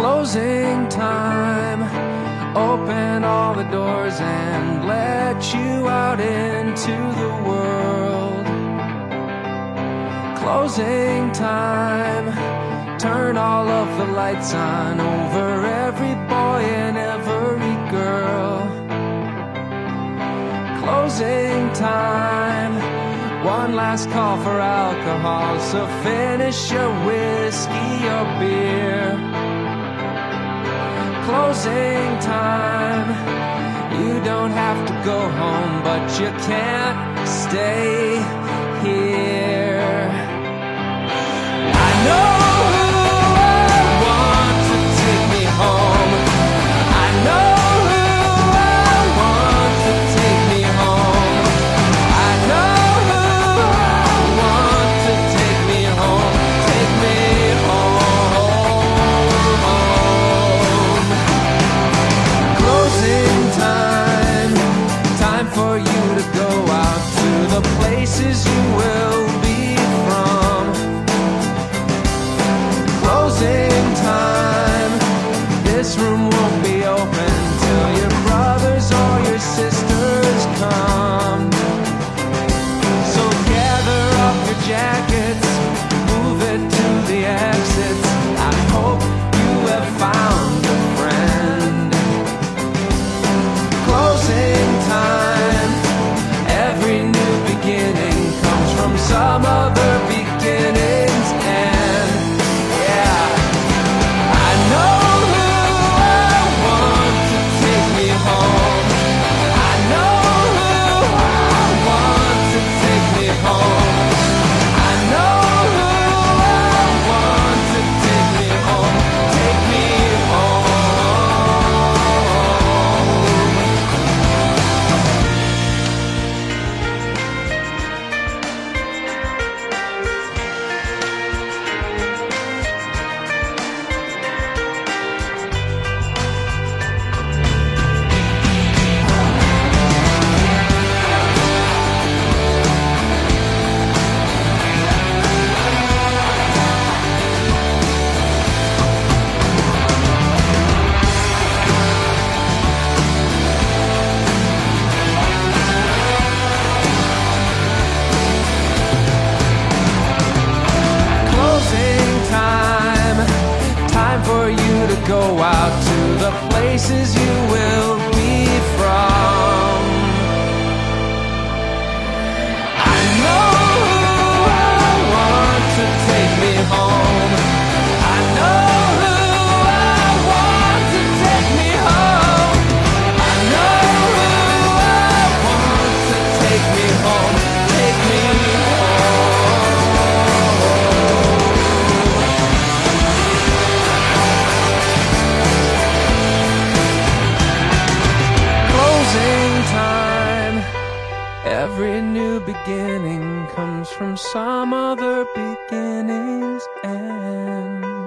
closing time. Open all the doors and let you out into the world. Closing time. Turn all of the lights on over every boy and every girl. Closing time. One last call for alcohol, so finish your whiskey or beer closing time. You don't have to go home, but you can't stay here. some other to go out to the places you will be from. Every new beginning comes from some other beginning's end.